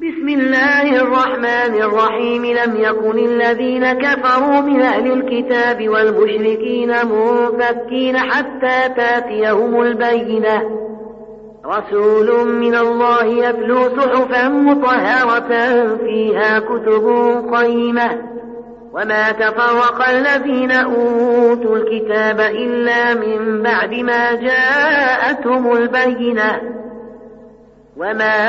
بسم الله الرحمن الرحيم. لم يكن الذين كفروا من أهل الكتاب والمشركين منفكين حتى تأتيهم البينة. رسول من الله يتلو صحفا مطهرة فيها كتب قيمة. وما تفرق الذين أوتوا الكتاب إلا من بعد ما جاءتهم البينة. وما